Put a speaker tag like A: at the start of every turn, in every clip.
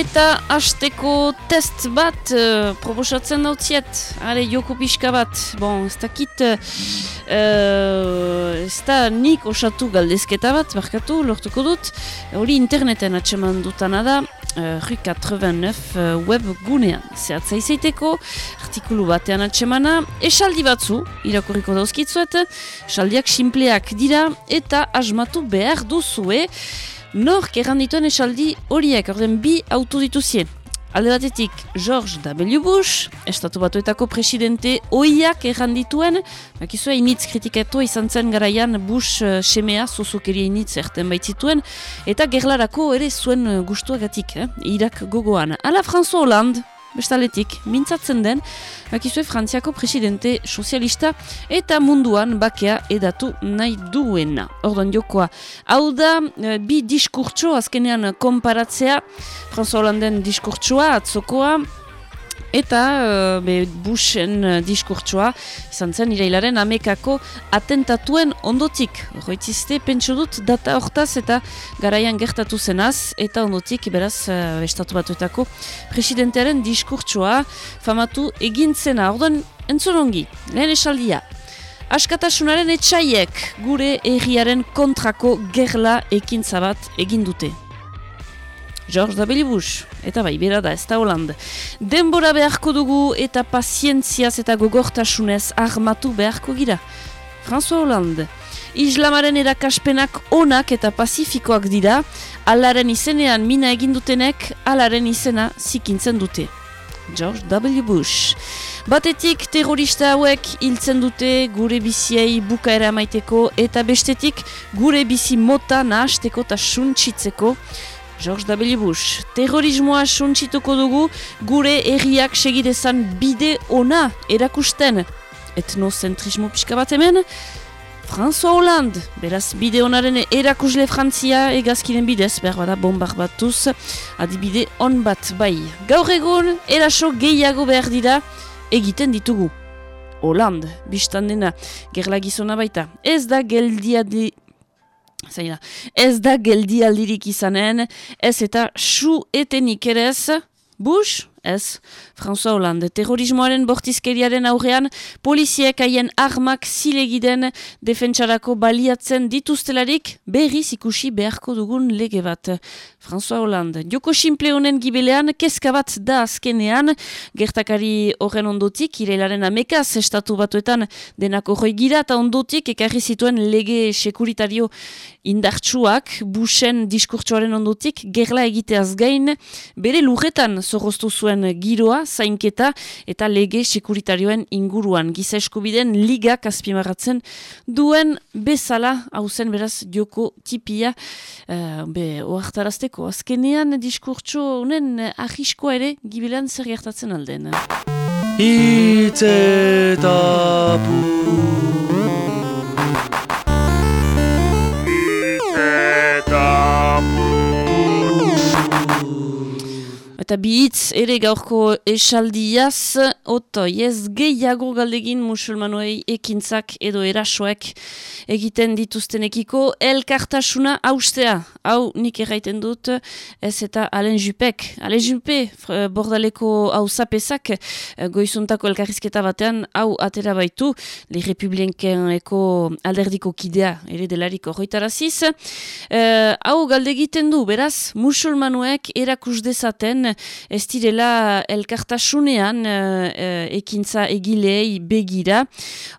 A: Eta hasteko test bat uh, proposatzen dautziet. Hale, joko pixka bat. Bon, ez dakit... Uh, ez da nik osatu galdezketa bat, barkatu, lortuko dut. Hori interneten atseman dutana da. Uh, Rue 89 uh, web gunean. Zehatza izaiteko, artikulu batean atsemana. Esaldi batzu, irakurriko dauzkitzuet. Esaldiak simpleak dira eta asmatu behar duzue. Nork errandituen esaldi horiek, orden bi auto dituzien. Alde batetik, George W. Bush, estatu batuetako presidente oiak errandituen, bakizua initz kritikatu izan zen garaian Bush uh, semea, zozokeria initz erten baitzituen, eta gerlarako ere zuen uh, gustuagatik, eh? Irak gogoan. Ala François Hollande, bestaletik, mintzatzen den, bakizue Frantziako presidente sozialista eta munduan bakea edatu nahi duena. Orduan jokoa, hau da, e, bi diskurtso azkenean konparatzea, François Hollanden diskurtsoa, atzokoa, Eta uh, be, Bushen uh, diskurtsoa izan zen irailaren amekako atentatuen ondotik. Roitzizte, pentsu dut data hortaz eta garaian gertatu zenaz eta ondotik beraz uh, estatu batuetako presidentearen diskurtsoa famatu egin zena. Orduan, entzun ongi, lehen esaldia. Askatasunaren etxaiek gure erriaren kontrako gerla ekintza bat egin dute. George W. Bush, eta bai, bera da, ez da Hollande. Denbora beharko dugu eta pazientziaz eta gogortasunez armatu beharko gira. François Hollande. Islamaren erakaspenak onak eta pazifikoak dira, alaren izenean mina egindutenek, alaren izena zikintzen dute. George W. Bush. Batetik terrorista hauek hiltzen dute gure biziei bukaera maiteko eta bestetik gure bizi mota nahasteko eta suntsitzeko. George W. Bush, terrorismoa suntsituko dugu gure erriak segidezan bide ona erakusten. Etnozentrismo pixka bat hemen, François Hollande, beraz bide onaren erakusle Frantzia egazkiren bidez, behar bada bombar batuz, adibide on bat bai. Gaur egun, eraso gehiago behar dira, egiten ditugu. Hollande, biztan dena, gerla gizona baita. Ez da geldiadi Zaila, ez da geldi aldirik izanen, ez eta su etenik ere ez, ez, François Hollande, terrorismoaren bortizkeriaren aurrean, poliziek haien armak zilegiden defentsarako baliatzen dituztelarik, berriz ikusi beharko dugun lege bat. François Hollande, joko simple honen gibelean, keska bat da azkenean, gertakari horren ondotik, ireilaren amekaz, estatu batuetan denako hoi gira, eta ondotik ekarri zituen lege sekuritario indartsuak, busen diskurtsuaren ondotik, gerla egiteaz gain, bere lurretan zorroztu zuen giroa, zainketa, eta lege sekuritarioen inguruan. Giza eskubiden ligak azpimarratzen duen bezala, hauzen beraz joko tipia, uh, be, oartarazteko, azkenean diskurtsu honen ahiskoa ere, gibilean zer gertatzen alden. Itzetapu eta bihitz ere gaurko esaldiaz, oto, ez gehiago galdegin musulmanoei ekintzak edo erasoek egiten dituztenekiko elkartasuna haustea. Hau nik erraiten dut, ez eta Alen Jupek. Alen Jupe, bordaleko hau zapezak, goizuntako elkarrizketa batean, hau atera baitu, le republikeneko alderdiko kidea, ere delariko hoitaraziz. Uh, hau galdegiten du, beraz, musulmanoek erakus dezaten, ez direla elkartasunean uh, ekintza egilei begira.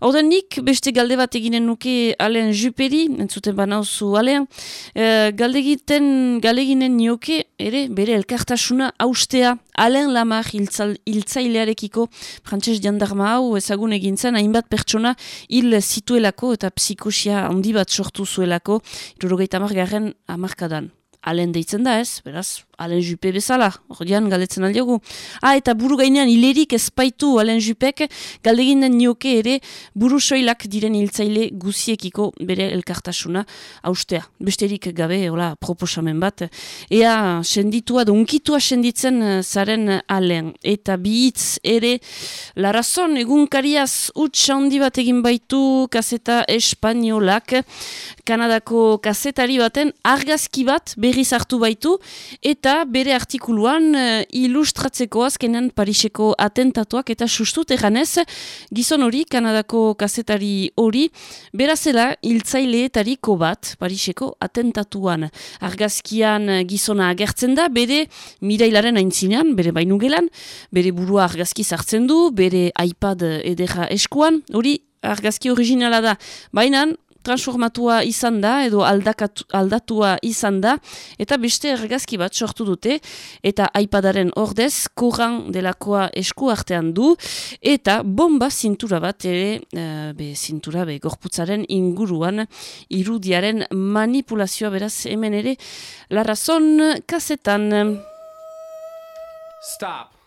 A: Horten nik beste galde bat eginen nuke alen juperi, entzuten banauzu alean, uh, galde egiten galeginen nioke ere bere elkartasuna austea alen lamar hiltzailearekiko frantses jandarma hau ezagun egintzen hainbat pertsona hil zituelako eta psikosia handi bat sortu zuelako irurogeita margarren amarkadan. Alen deitzen da ez, beraz, Alen Jupe bezala, ordean galetzen aldiogu. Ah, eta buru gainean hilerik ezpaitu Alen Jupek, galdegin den nioke ere buru soilak diren hiltzaile guziekiko bere elkartasuna austea. Besterik gabe, hola, proposamen bat. Ea, senditua, dunkitua senditzen eh, zaren Alen. Eta bihitz ere, larazon egunkariaz utx handi bat egin baitu kaseta espainolak, Kanadako kasetari baten argazki bat, berriz hartu baitu, eta bere artikuluan uh, ilustratzeko azkenan Pariseko atentatuak eta sustut eganez, gizon hori, Kanadako kazetari hori, berazela hiltzaileetariko bat Pariseko atentatuan. Argazkian gizona agertzen da, bere mirailaren aintzinean, bere bainugelan, bere burua argazki zartzen du, bere iPad edera eskuan, hori argazki originala da. Baina, transformatua izan da edo aldakatu, aldatua izan da eta beste argazki bat sortu dute eta iPadaren ordez koran delakoa esku artean du eta bomba zintura bat ere uh, be zintura be gorputzaren inguruan irudiaren manipulazioa beraz hemen ere la razon kasetan Stop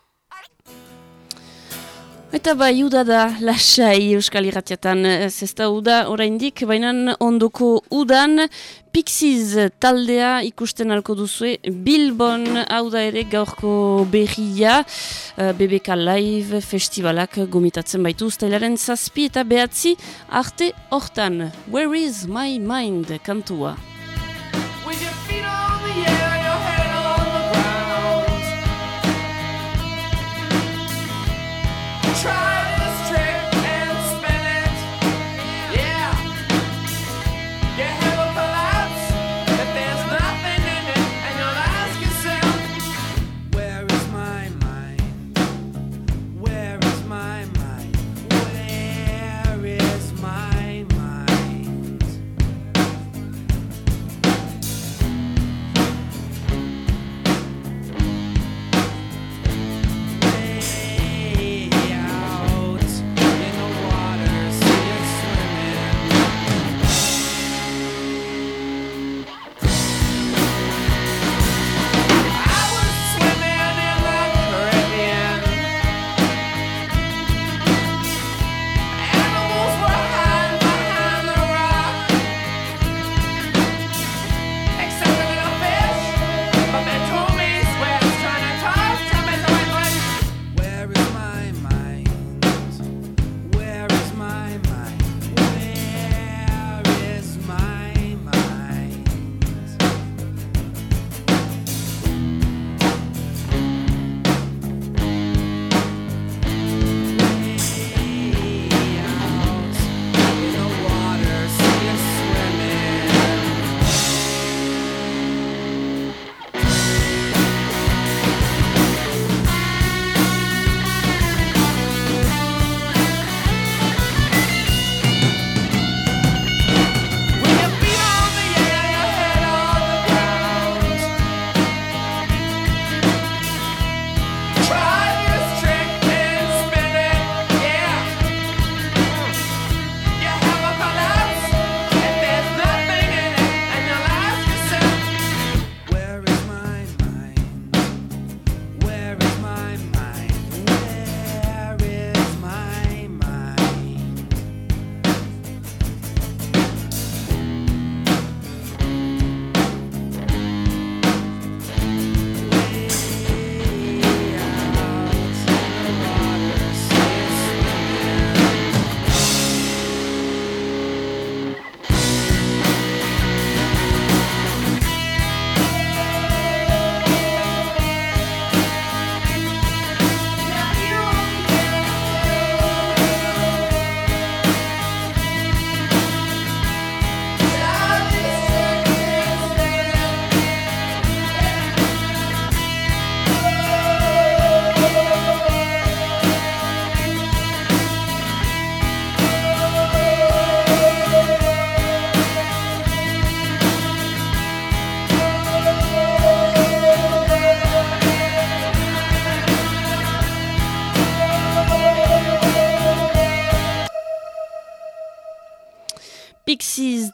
A: Eta bai, uda da, lasai euskal irratiatan, zesta uda, oraindik, baina ondoko udan, Pixiz taldea ikusten alko duzue, Bilbon hau da ere gaurko berria, uh, BBK Live festivalak gomitatzen baitu, ustailaren zazpi eta behatzi, arte hortan, Where is my mind, kantua.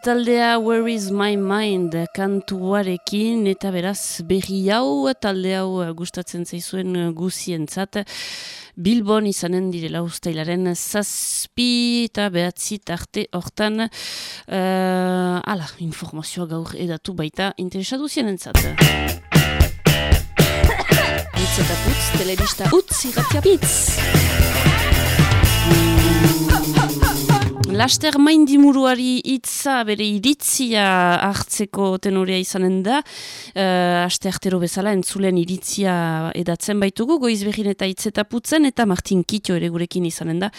A: Taldea Where is my mind kantuarekin eta beraz berri hau talde hau gustatzen zaizuen guzientzat Bilbon izanen direla ustailaren zazpi eta behatzi tarte hortan uh, ala, informazioa gaur edatu baita interesatu zienen zat. Putz eta putz, telebista utz irratia pitz. Laster maindimuruari hitza bere iritzia hartzeko tenorea izanen da. Uh, aste artero bezala entzulen iritzia edatzen baitugu, goiz behin eta hitzetaputzen eta Martin Kito ere gurekin izanen da.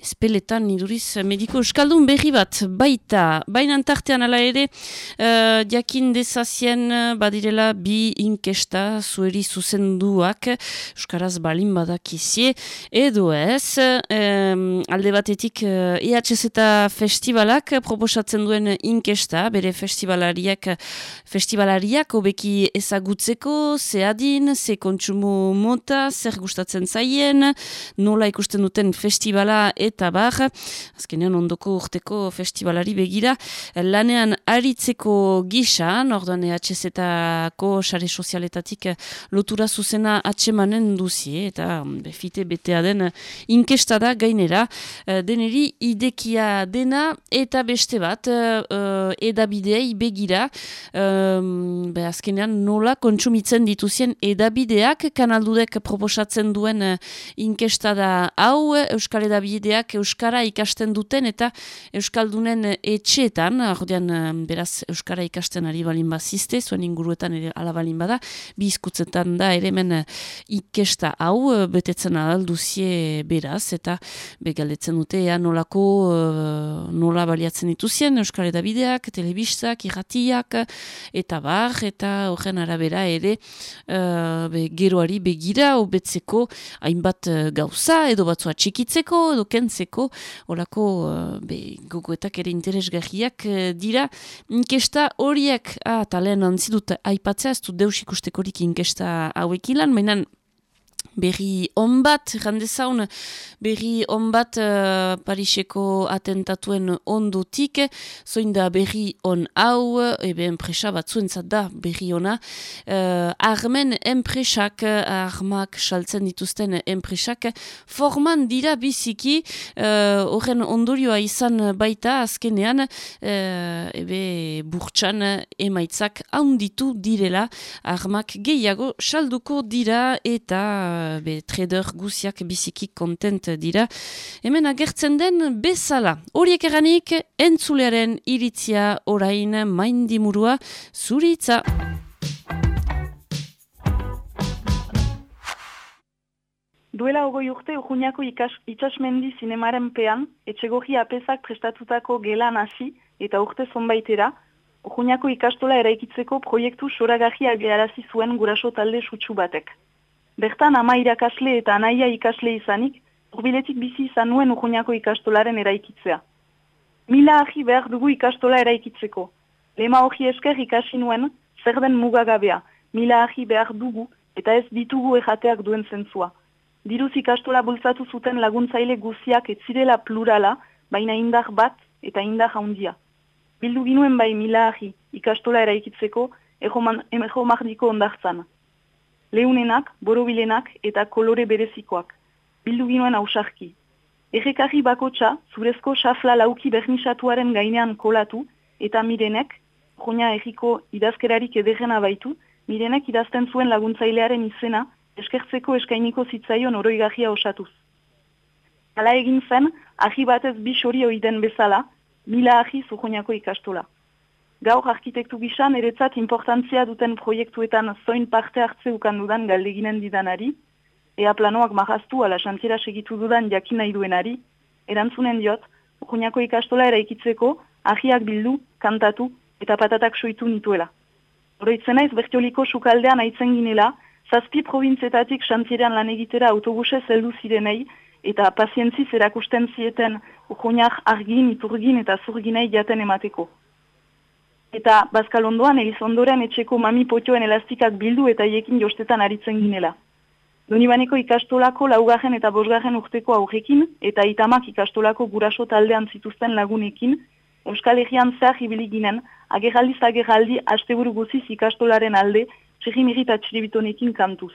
A: Espeletan iduriz mediko euskaldun berri bat baita. Baina tartean ala ere, uh, diakin dezazien badirela bi inkesta zueri zuzenduak, Euskaraz balin badakizie, edo ez, um, alde batetik uh, EHZ eta festivalak proposatzen duen inkesta, bere festivalariak festivalariak obeki ezagutzeko, ze adin, ze kontsumo mota, zer gustatzen zaien, nola ikusten duten festivala eta bar, azkenean ondoko urteko festivalari begira, lanean aritzeko gisa, orduan EHZ eta ko sare sozialetatik lotura zuzena atsemanen duzie, eta befite betea den inkesta da gainera, eh, deneri idekia dena eta beste bat uh, edabideei begira um, be azkenean nola kontsumitzen dituzien edabideak. Kanaldudek proposatzen duen uh, inkesta da hau Euskal Edabideak Euskara ikasten duten eta Euskaldunen etxeetan ordean beraz Euskara ikasten ari balin bazizte zuen inguruetan ere ala balin bada bizkutzetan da ere men ikesta hau betetzen adalduzie beraz eta begaldetzen dute ea nolako uh, nola baliatzen dituzien Euskal Edabideak, telebistak, irratiak eta bar, eta horren arabera ere uh, be, geroari begira obetzeko hainbat uh, gauza edo batzua txikitzeko edo kentzeko olako uh, be, gogoetak ere interesgarriak dira. Inkesta horiek ah, talen antzidut aipatzea ez du deus ikustekorik inkesta hauek ilan, mainan berri onbat, jandezaun, berri onbat uh, Pariseko atentatuen ondutik, zoin da berri on hau, ebe enpresa bat zuentzat da berri ona, uh, armen enpresak, armak saltzen dituzten enpresak, forman dira biziki, uh, horren ondorioa izan baita azkenean, uh, ebe burtsan emaitzak handitu direla, armak gehiago salduko dira eta be, trader guziak biziki kontent dira. Hemen agertzen den bezala. Horiek eranik, entzulearen iritzia orain maindimurua zuritza.
B: Duela ogoi urte Urruñako itxasmendi zinemaren pean, etxegohi apezak prestatutako gelan hasi eta urte zonbaitera, Urruñako ikastola eraikitzeko proiektu soragarri agearazi zuen guraso talde sutsu batek. Bertan ama irakasle eta anaia ikasle izanik, urbiletik bizi izan nuen urruñako ikastolaren eraikitzea. Mila ahi behar dugu ikastola eraikitzeko. Lema hori esker ikasi nuen, zer den mugagabea, mila ahi behar dugu eta ez ditugu ejateak duen zentzua. Diruz ikastola bultzatu zuten laguntzaile guziak etzirela plurala, baina indar bat eta indar handia. Bildu ginuen bai mila ahi ikastola eraikitzeko, ejo mardiko ondartzan leunenak, borobilenak eta kolore berezikoak. Bildu ginoen hausarki. Errekarri bakotsa, zurezko xafla lauki bernisatuaren gainean kolatu, eta mirenek, jonia erriko idazkerarik edegena baitu, mirenek idazten zuen laguntzailearen izena, eskertzeko eskainiko zitzaion oroigahia osatuz. Hala egin zen, ahi batez bisori oiden bezala, mila ahi zuhoniako ikastola. Gaur arkitektu gisan eretzat importantzia duten proiektuetan zoin parte hartze ukan dudan galdeginen didanari, ea planoak mahaztu ala xantiera segitu dudan jakin nahi duenari, erantzunen diot, Urruñako ikastola eraikitzeko, ahiak bildu, kantatu eta patatak soitu nituela. Oroitzen naiz bertioliko sukaldean aitzen ginela, zazpi provintzetatik xantieran lan egitera autobuse zeldu zirenei, eta pazientziz erakusten zieten Urruñak argin, iturgin eta zurginei jaten emateko. Eta bazkal ondoan elizondorean etxeko mami potioen elastikak bildu eta iekin jostetan aritzen ginela. Donibaneko ikastolako laugarren eta bosgarren urteko aurrekin eta itamak ikastolako guraso taldean zituzten lagunekin, Euskal Herrian zehar ibili ginen, agerraldiz agerraldi asteburu guziz ikastolaren alde, txerrimiri eta txiribitonekin kantuz.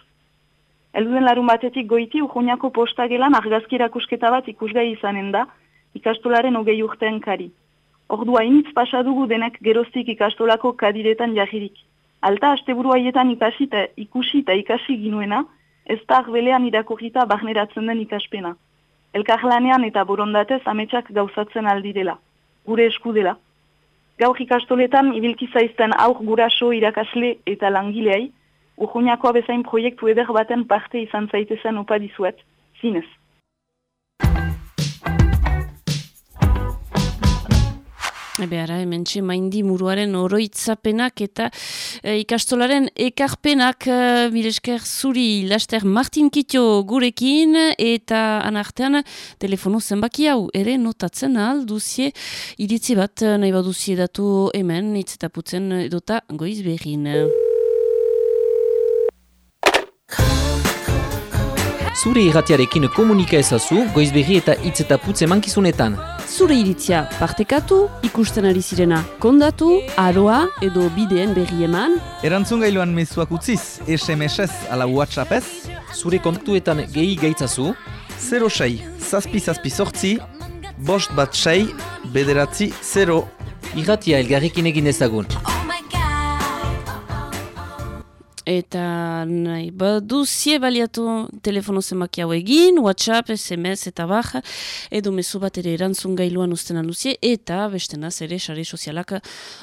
B: Elduden larun batetik goiti, urhoniako postagelan argazkirakusketa bat ikusgai izanen da, ikastolaren hogei urtean kari. Ordua initz pasadugu denak geroztik ikastolako kadiretan jahirik. Alta asteburu haietan ikasi eta ikusi eta ikasi ginuena, ez da arbelean irakurrita barneratzen den ikaspena. elkarlanean eta borondatez ametsak gauzatzen aldirela, gure esku dela. Gaur ikastoletan ibilki zaizten aur guraso irakasle eta langileai, urjuniakoa bezain proiektu eder baten parte izan zaitezen opa dizuet, zinez.
A: Ebe ara, hemen maindi muruaren oroitzapenak eta e, ikastolaren ekarpenak e, zuri laster Martin Kitio gurekin eta anartean telefono zenbaki hau ere notatzen ahal duzie iritzi bat nahi baduzie datu hemen itzetaputzen edota goiz behin.
C: Zure irratiarekin komunika ezazu goizberri eta hitz eta putze mankizunetan.
A: Zure iritzia partekatu, ikusten ari zirena kondatu, aroa edo bideen berri eman.
D: Erantzun gailuan mezuak utziz, SMS-ez ala WhatsApp-ez.
C: Zure kontuetan gehi gaitzazu.
D: 06, zazpi zazpi sortzi, bost bat sei, bederatzi 0.
C: Irratia elgarrikin egin ezagun.
A: Eta nahi, baduzie baliatu telefono zenbaki hau egin, WhatsApp, SMS eta baja, edo mezu bat ere erantzun gailuan usten aluzie, eta beste ere sare sozialak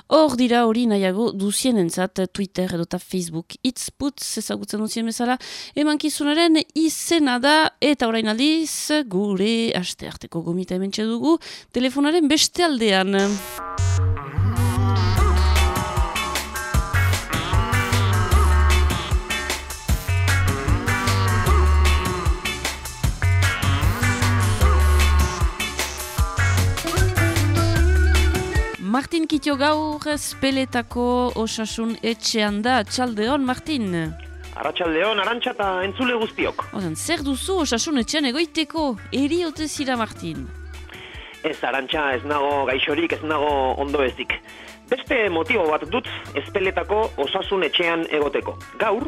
A: hor dira hori nahiago duzien entzat Twitter edo Facebook itzputz ezagutzen duzien bezala, eman kizunaren izena da, eta orain aldiz, gure aste arteko gomita hemen dugu, telefonaren beste aldean. Martin Kitio gaur espeletako osasun etxean da, txaldeon, Martin?
E: Arratxaldeon, arantxa eta entzule guztiok.
A: Ozen, zer duzu osasun etxean egoiteko, eri ote zira, Martin?
E: Ez, arantxa, ez nago gaixorik, ez nago ondo ezik. Beste motibo bat dut espeletako osasun etxean egoteko. Gaur,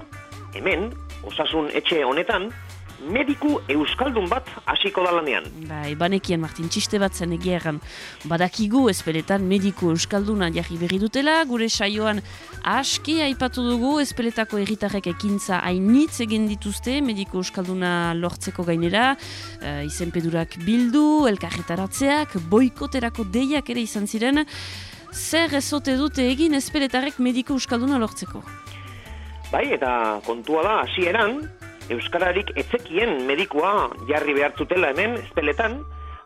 E: hemen, osasun etxe honetan, mediku euskaldun bat hasiko da lanean.
A: Bai, banekien Martin txiste bat zen egeran. Badakigu espeletan mediku euskalduna jarri berri dutela, gure saioan aski aipatu dugu espeletako erritarrek ekintza hainitz egin dituzte mediku euskalduna lortzeko gainera, uh, izenpedurak bildu, elkarretaratzeak, boikoterako deiak ere izan ziren, zer ezote dute egin espeletarrek mediku euskalduna lortzeko?
E: Bai, eta kontua da, hasieran, Euskararik etzekien medikua jarri behartzutela hemen, espeletan,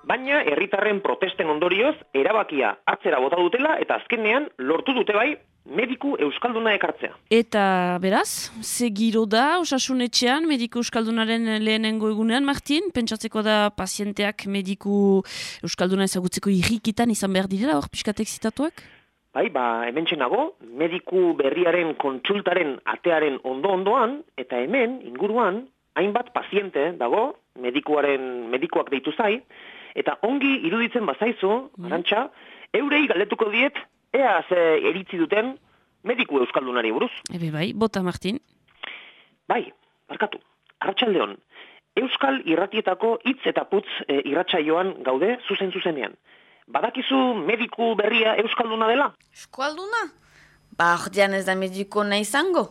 E: baina herritarren protesten ondorioz erabakia atzera bota dutela eta azkenean lortu dute bai mediku euskalduna ekartzea.
A: Eta beraz, ze giro da osasunetxean mediku euskaldunaren lehenengo egunean, Martin? Pentsatzeko da pazienteak mediku euskalduna ezagutzeko irrikitan izan behar direla, hor pixkatek zitatuak?
E: Bai, ba, hemen txenago, mediku berriaren kontsultaren atearen ondo-ondoan, eta hemen, inguruan, hainbat paziente dago, medikuaren medikuak deitu zai, eta ongi iruditzen bazaizu, mm. arantxa, eurei galdetuko diet, ea ze eritzi duten mediku euskaldunari buruz.
A: Ebe bai, bota Martin.
E: Bai, barkatu, arratsaldeon Euskal irratietako hitz eta putz e, irratsaioan gaude zuzen zuzenean. Badakizu mediku berria euskalduna dela?
F: Euskalduna? Ba, ordean ez da mediku nahi izango.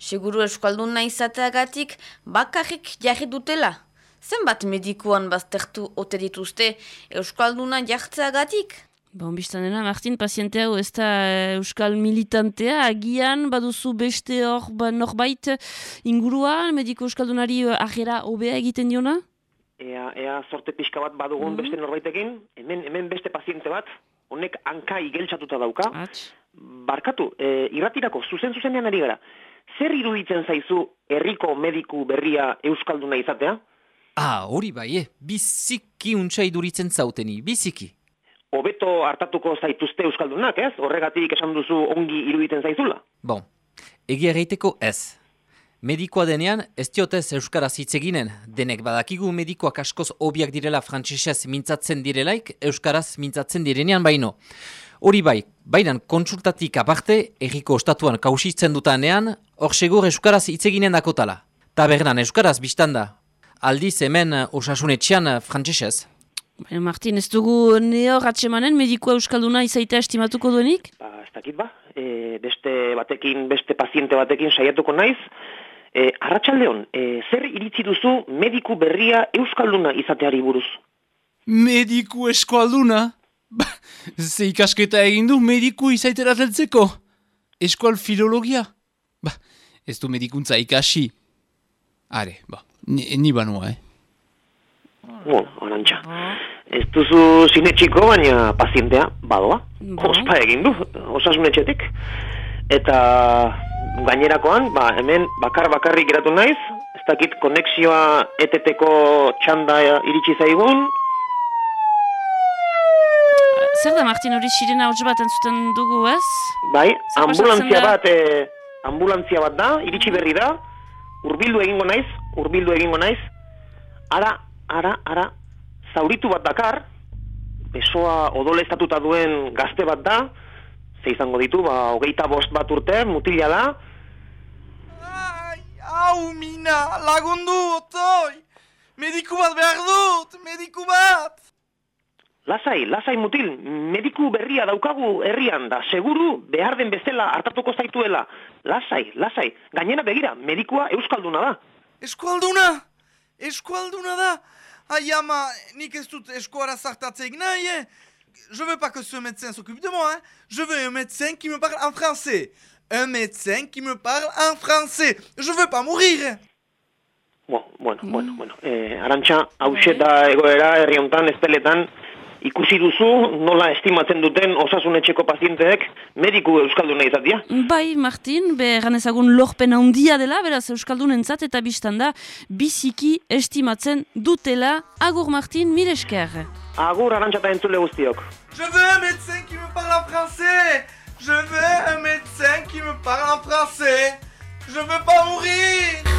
F: Seguru euskalduna izateagatik bakarrik jarri dutela. Zenbat medikuan baztertu ote dituzte euskalduna jartzeagatik?
A: Ba, onbistan dena, Martin, paziente hau ez da eh, euskal militantea, agian baduzu beste hor ba, norbait ingurua, mediku euskaldunari eh, ahera obea egiten diona?
E: Ea, ea sorte pixka bat badugun mm beste norbaitekin, hemen, hemen beste paziente bat, honek hanka igeltsatuta dauka. Barkatu, e, irratirako zuzen zuzenean ari gara. Zer iruditzen zaizu herriko mediku berria euskalduna izatea?
C: Ah, hori bai, eh? biziki untsa iduritzen zauteni, biziki.
E: Hobeto hartatuko zaituzte euskaldunak, ez? Horregatik esan duzu ongi iruditzen zaizula?
C: Bon, egia reiteko ez. Medikoa denean, ez diotez Euskaraz hitz eginen. Denek badakigu medikoak askoz obiak direla frantsesez mintzatzen direlaik, Euskaraz mintzatzen direnean baino. Hori bai, bainan kontsultatik aparte, erriko ostatuan kausitzen dutanean, hor segur Euskaraz hitz eginen dakotala. Tabernan Euskaraz biztanda. Aldiz hemen osasunetxean frantsesez.
A: Martin, ez dugu neo ratxemanen medikoa Euskalduna izaita estimatuko duenik?
E: Ba, ez dakit ba. E, beste batekin, beste paziente batekin saiatuko naiz, E, Arratxaldeon, e, zer iritzi duzu mediku berria euskalduna izateari buruz?
G: Mediku eskualduna? Ba, ze ikasketa egin du mediku izaitera zeltzeko? Eskual filologia? Ba, ez du medikuntza ikasi. Are, ba, ni, ni banua, eh?
E: Bo, orantxa. Ez duzu sinetxiko, baina pazientea, badoa.
A: Bo.
E: Ospa egin du, osasunetxetik. Eta gainerakoan, ba, hemen bakar bakarrik geratu naiz, ez dakit konexioa eteteko txanda iritsi zaigun,
A: Zer da, Martin, hori sirena hotz bat entzuten dugu, ez?
E: bai,
A: Zer
E: ambulantzia bat, e, ambulantzia bat da, iritsi berri da, hurbildu egingo naiz, hurbildu egingo naiz, ara, ara, ara, zauritu bat dakar, besoa odoleztatuta duen gazte bat da, ze izango ditu, ba, hogeita bost bat urte, mutila da,
D: Ai, au, mina, lagundu, otoi! Mediku bat behar dut, mediku bat!
E: Lasai, lasai mutil, mediku berria daukagu herrian da, seguru behar den bezala hartatuko zaituela. Lasai, lasai, gainera begira, medikua euskalduna da.
D: Eskualduna! Eskualduna da! Ai, ama, nik ez dut eskuara zartatzeik nahi, eh? Je veux pas que ce médecin s'occupe de moi, hein? Je veux un médecin qui me parle en français. Un médecin qui me parle en français. Je veux pas mourir!
E: Bo, bueno, bueno, bueno. Eh, arantxa, hause da egoera herri honetan, esteletan, ikusi duzu nola estimatzen duten osasunetxeko pazienteek mediku euskalduna izatia.
A: Bai, Martin, beran ezagun lorpen handia dela, beraz Euskaldun entzat eta biztan da, biziki estimatzen dutela. Agur, Martin, mire esker.
E: Agur arantxa eta entzule guztiok.
D: Je veux un médecin qui me parle en français! Je veux un médecin qui me parle en français! Je veux pas mourir!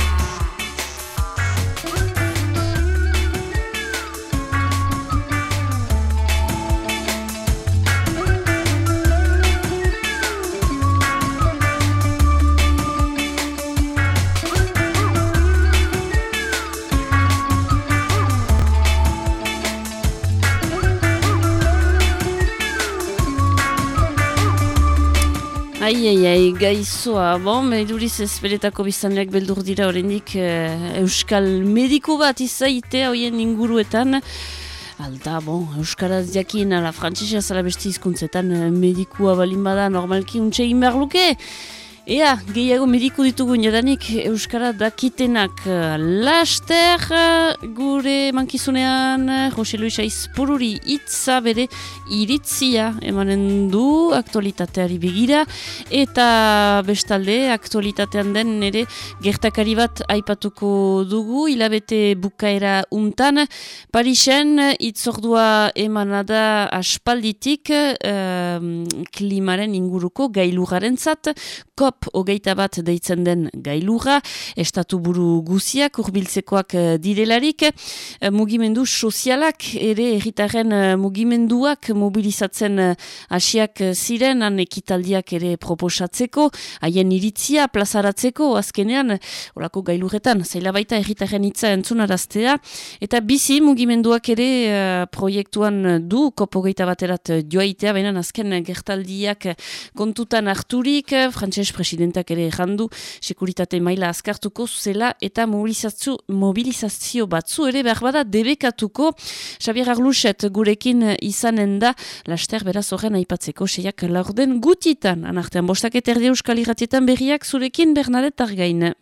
A: Ai, ai, ai, gaizoa, bon, meduriz ezberetako biztanleak beldur dira oraindik eh, Euskal mediku bat izaite hoien inguruetan. Alta, bon, Euskaraz jakin, ala, frantzesea zala beste hizkuntzetan eh, medikua balin bada normalki untxe egin behar luke. Ea, gehiago mediku ditugu jadanik Euskara dakitenak eh, laster eh, gure mankizunean eh, Jose Luisa Izpururi itza bere iritzia emanen du aktualitateari begira eta bestalde aktualitatean den nere gertakari bat aipatuko dugu hilabete bukaera untan. Parisen itzordua emanada aspalditik eh, klimaren inguruko gailugaren zat COP hogeita bat deitzen den gailurra, estatu buru guziak urbiltzekoak eh, direlarik, eh, mugimendu sozialak ere erritaren eh, mugimenduak mobilizatzen hasiak ziren, han ekitaldiak ere proposatzeko, haien iritzia plazaratzeko, azkenean, orako gailurretan, zaila baita erritaren hitza entzunaraztea, eta bizi mugimenduak ere proiektuan du, kopo hogeita baterat joaitea, baina azken gertaldiak kontutan harturik, frantses presidentak ere errandu, sekuritate maila azkartuko zela eta mobilizazio, mobilizazio batzu ere behar bada debekatuko. Xabier Arluset gurekin izanen da, laster beraz horren aipatzeko seiak laurden gutitan. Anartean bostak eta erdi euskal irratietan berriak zurekin Bernadette Argain.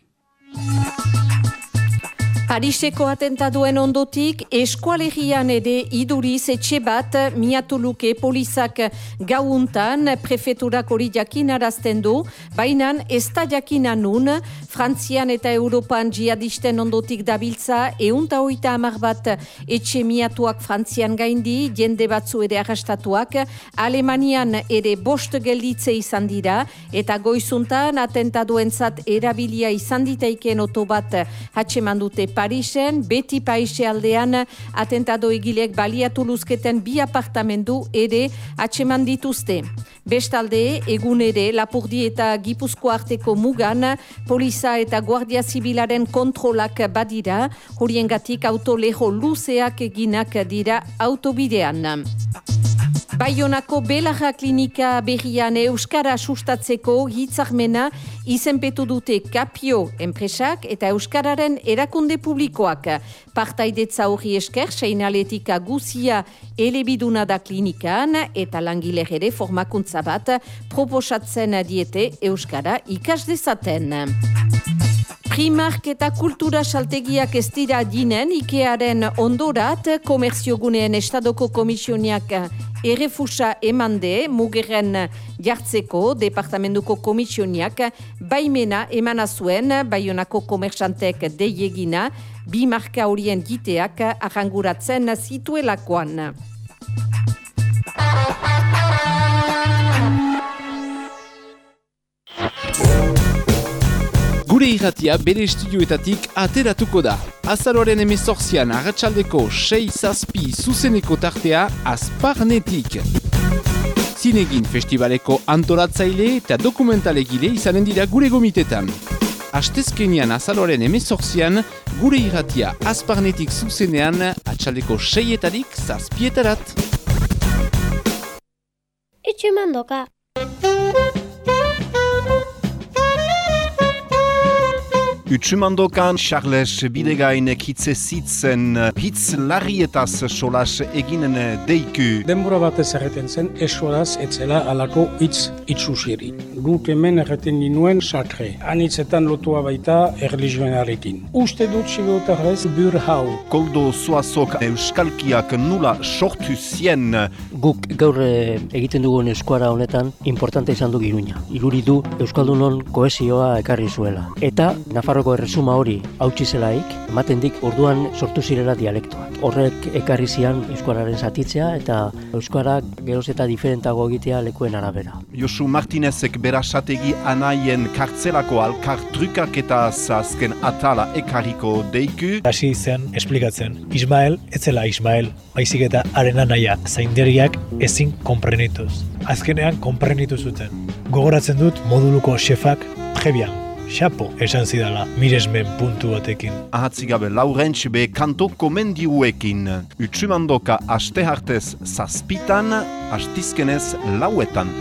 H: Pariseko atentatuen ondotik eskualegian ere iduriz etxe bat miatu luke polizak gauntan prefeturak hori jakinarazten du, baina ez da jakina nun, Frantzian eta Europan jihadisten ondotik dabiltza, eunta hoita amar bat etxe miatuak Frantzian gaindi, jende batzu ere arrastatuak, Alemanian ere bost gelditze izan dira, eta goizuntan atentaduentzat erabilia izan ditaiken oto bat. Hatxeman dute Parisen, beti paise aldean atentado egilek baliatu luzketen bi apartamendu ere atseman dituzte. Bestalde, egun ere, Lapurdi eta Gipuzko arteko mugan, poliza eta guardia zibilaren kontrolak badira, horiengatik autolejo luzeak eginak dira autobidean. Baionako Belarra Klinika berrian Euskara sustatzeko hitzarmena izenpetu dute Kapio enpresak eta Euskararen erakunde publikoak. Partaidetza hori esker, seinaletika guzia elebiduna da klinikan eta langile ere formakuntza bat proposatzen diete Euskara ikas dezaten. Primark eta kultura saltegiak ez dira dinen Ikearen ondorat komerzioguneen estadoko komisioniak errefusa emande mugeren jartzeko departamentuko komisioniak baimena emana zuen baionako komersantek deiegina bi marka horien giteak arranguratzen zituelakoan.
G: Gure irratia bere estudioetatik ateratuko da. Azaroaren emezorzian agatsaldeko 6 zazpi zuzeneko tartea azparnetik. Zinegin festivaleko antolatzaile eta dokumentalegile izanen dira gure gomitetan. Astezkenian azaroaren emezorzian, gure irratia azparnetik zuzenean atxaldeko 6etarik zazpietarat.
I: Itxumandoka.
J: Utsumandokan Charles Bidegainek hitze zitzen hitz larrietaz solas eginen deiku.
K: Denbora batez erreten zen, esoraz etzela alako hitz itzusieri. Guk hemen erreten ninuen satre. Anitzetan lotua baita erlijionarekin. Uste dut sigotarrez bur hau.
J: Koldo Zuazok Euskalkiak nula sortu zien.
L: Guk gaur eh, egiten dugun eskuara honetan importante izan du giruña. Iluri du Euskaldunon koesioa ekarri zuela. Eta Nafarroko erresuma hori hautsi zelaik, ematen dik orduan sortu zirela dialektoak. Horrek ekarri zian Euskararen zatitzea eta Euskarak geroz eta diferentago egitea lekuen arabera.
J: Josu Martinezek berasategi anaien kartzelako alkar trukak eta azken atala ekarriko deiku.
M: Hasi zen esplikatzen, Ismael, etzela Ismael, baizik eta haren anaia zainderiak ezin konprenituz. Azkenean konprenitu zuten. Gogoratzen dut moduluko xefak jebian. Xapo esan zidala miresmen puntu batekin.
J: Ahatzigabe Laurentz be kanto komendiuekin. Utsumandoka aste hartez zazpitan, astizkenez lauetan.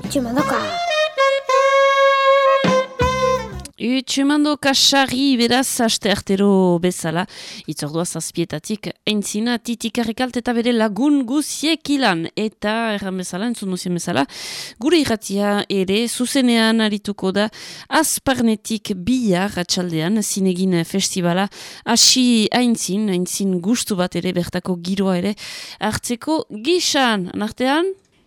I: Itxumandoka.
A: Utsumandoka kasari beraz aste artero bezala, itzordua zazpietatik entzina titikarrekalt eta bere lagun guziek ilan. Eta erran bezala, entzun duzien bezala, gure irratia ere zuzenean arituko da azparnetik bihar atxaldean zinegin festivala. Hasi aintzin, aintzin gustu bat ere bertako giroa ere hartzeko gixan,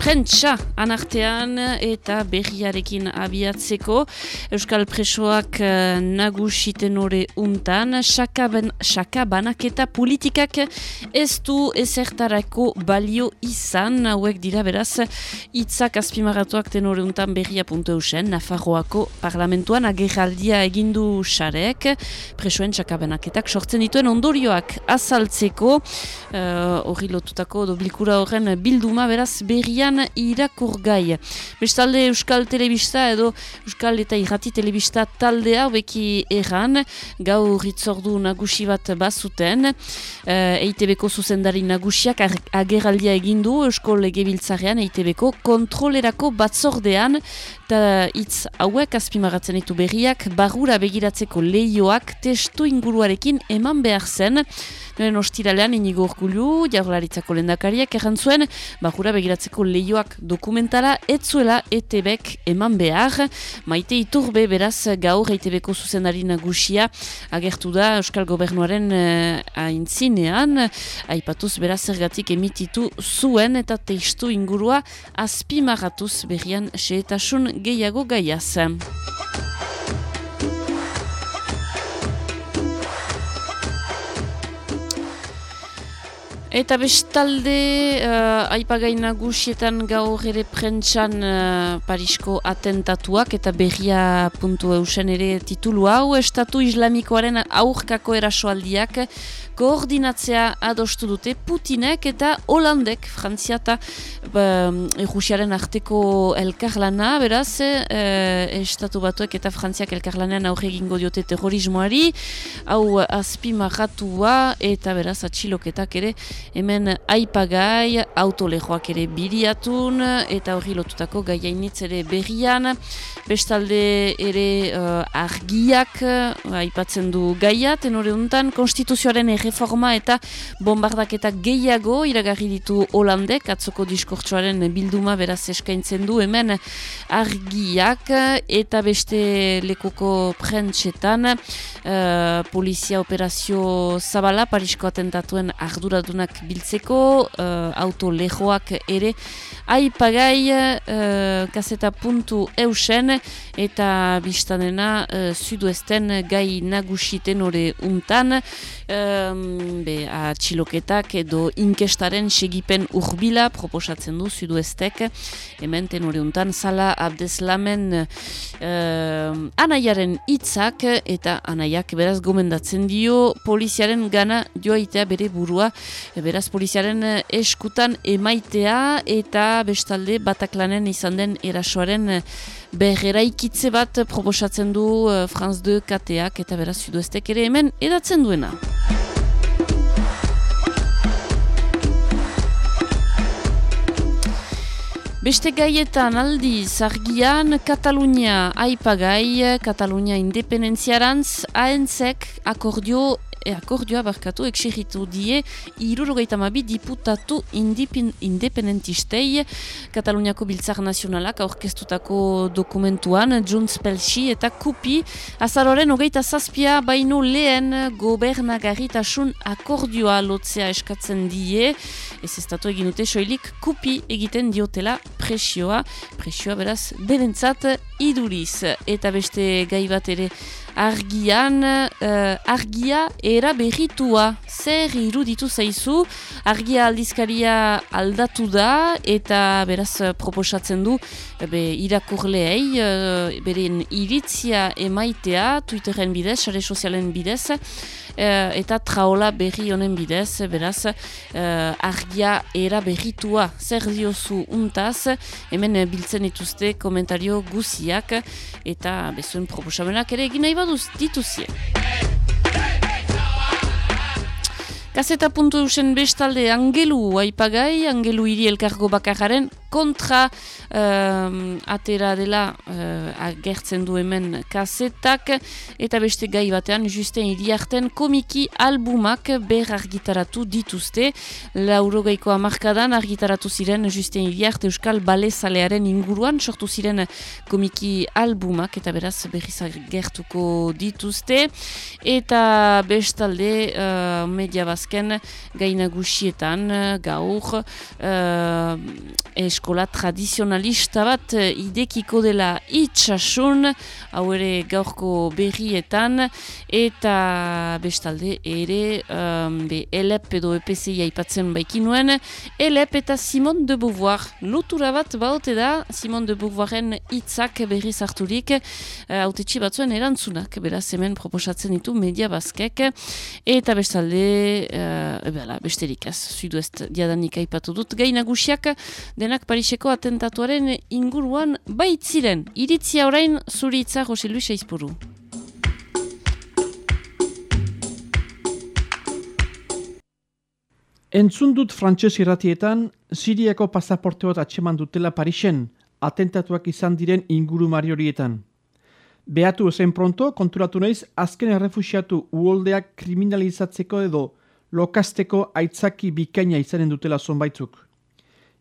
A: Prentsa anartean eta berriarekin abiatzeko. Euskal Presoak uh, nagusiten ore untan saka banaketa politikak ez du ezertarako balio izan. Hauek dira beraz hitzak azpimarratuak tenore untan berria puntu eusen Nafarroako parlamentuan agerraldia egindu xarek presoen saka banaketak sortzen dituen ondorioak azaltzeko. Hori uh, lotutako doblikura horren bilduma beraz berrian irakurgai. Bestalde Euskal Telebista edo Euskal eta Irrati Telebista taldea beki erran, gau ritzordu nagusi bat bazuten, uh, EITB-ko zuzendari nagusiak ageraldia egindu Eusko Legebiltzarean EITB-ko kontrolerako batzordean, eta hitz hauek azpimaratzen ditu berriak, barrura begiratzeko leioak testu inguruarekin eman behar zen, Noren ostiralean inigo orgulu, jaurlaritzako lendakariak errantzuen, barrura begiratzeko leioak dokumentala, etzuela ETBek eman behar. Maite iturbe beraz gaur ETBko zuzendari nagusia agertu da Euskal Gobernuaren uh, aintzinean, aipatuz beraz ergatik emititu zuen eta testu ingurua azpimaratuz berrian seetasun gehiago gaiaz. Eta bestalde, uh, aipagai nagusietan gaur ere prentsan uh, Parisko atentatuak eta berria puntu eusen ere titulu hau, Estatu Islamikoaren aurkako erasoaldiak koordinatzea adostu dute Putinek eta Holandek, Frantzia eta ba, arteko elkarlana, beraz, e, Estatu batuek eta Frantziak elkarlanean aurre egingo diote terrorismoari, hau azpi marratua eta beraz atxiloketak ere hemen aipagai, autolejoak ere biriatun eta hori lotutako gaiainitz ere berrian, bestalde ere uh, argiak aipatzen du gaia, tenore untan, konstituzioaren erreforma eta bombardaketak gehiago iragarri ditu Holandek, atzoko diskortsoaren bilduma beraz eskaintzen du hemen argiak. Eta beste lekuko prentsetan uh, polizia operazio zabala Parisko atentatuen arduradunak biltzeko uh, auto lehoak ere aipagai uh, kaseta puntu eusen eta biztanena uh, suduesten gai nagusiten ore untan um, be, atxiloketak edo inkestaren segipen urbila proposatzen du zuduestek hemen tenore untan zala abdeslamen uh, anaiaren hitzak eta anaiak beraz gomendatzen dio poliziaren gana joaitea bere burua. Beraz poliziaren eskutan emaitea eta bestalde bataklanen izan den erasoaren berreraikitze bat proposatzen du uh, Franz 2 kateak eta beraz zuduestek ere hemen edatzen duena. Beste gaietan aldi zargian Katalunia aipagai, Katalunia independentziarantz, ahentzek akordio e akordioa barkatu eksigitu die irurogeita mabi diputatu independentistei. Kataluniako Biltzar Nazionalak aurkeztutako dokumentuan Junts Pelsi eta Kupi azaroren hogeita zazpia baino lehen gobernagarritasun akordioa lotzea eskatzen die. Ez ez datu egin dute soilik Kupi egiten diotela presioa presioa beraz denentzat iduriz. Eta beste gai bat ere argian uh, argia era berritua. Zer iruditu zaizu? Argia aldizkaria aldatu da eta beraz proposatzen du be, irakurleei uh, beren iritzia emaitea Twitteren bidez, sare sozialen bidez uh, eta traola berri honen bidez beraz argia era berritua. Zer diozu untaz hemen biltzen dituzte komentario guziak eta bezuen proposamenak ere egin nahi baduz dituzie. Kaseta puntu duzen bestalde angelu aipagai, angelu hiri elkargo bakararen kontra um, atera dela uh, agertzen du hemen kasetak eta beste gai batean justen iriarten komiki albumak ber argitaratu dituzte. Laurogeiko amarkadan argitaratu ziren justen iriart euskal balezalearen inguruan sortu ziren komiki albumak eta beraz berriz agertuko dituzte. Eta bestalde uh, media bazken gainagusietan gaur uh, eskola tradizionalista bat eh, idekiko dela itxasun, hau ere gaurko berrietan, eta bestalde ere um, be elep edo EPCI aipatzen baikinuen, elep eta Simon de Beauvoir. Lotura bat baute da, Simon de Beauvoiren hitzak berri zarturik, uh, autetxi batzuen erantzunak, beraz hemen proposatzen ditu media bazkek, eta bestalde, uh, bela, besterik ez, zuduest diadanik aipatu dut, gainagusiak denak Pariseko atentatuaren inguruan baitziren. Iritzia orain zuritza Jose Luis Eizpuru.
N: Entzun dut frantses irratietan, Siriako pasaporteot atseman dutela Parisen, atentatuak izan diren inguru horietan. Beatu ezen pronto, konturatu naiz, azken errefusiatu uoldeak kriminalizatzeko edo lokasteko aitzaki bikaina izanen dutela zonbaitzuk.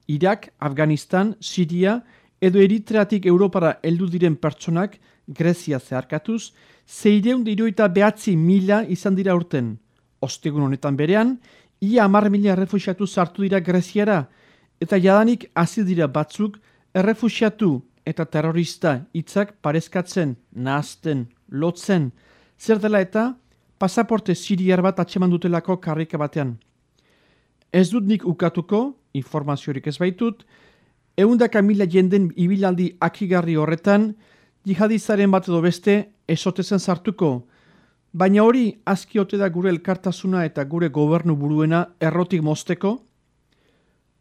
N: Irak, Afganistan, Siria edo Eritreatik Europara heldu diren pertsonak Grezia zeharkatuz, zeireun diruita behatzi mila izan dira urten. Ostegun honetan berean, ia amar mila errefusiatu zartu dira Greziara, eta jadanik hasi dira batzuk errefusiatu eta terrorista hitzak parezkatzen, nahazten, lotzen, zer dela eta pasaporte siriar bat atseman dutelako karrika batean. Ez dut nik ukatuko, informaziorik ez baitut, eundaka mila jenden ibilaldi akigarri horretan, jihadizaren bat edo beste esotezen sartuko, baina hori azki ote da gure elkartasuna eta gure gobernu buruena errotik mozteko,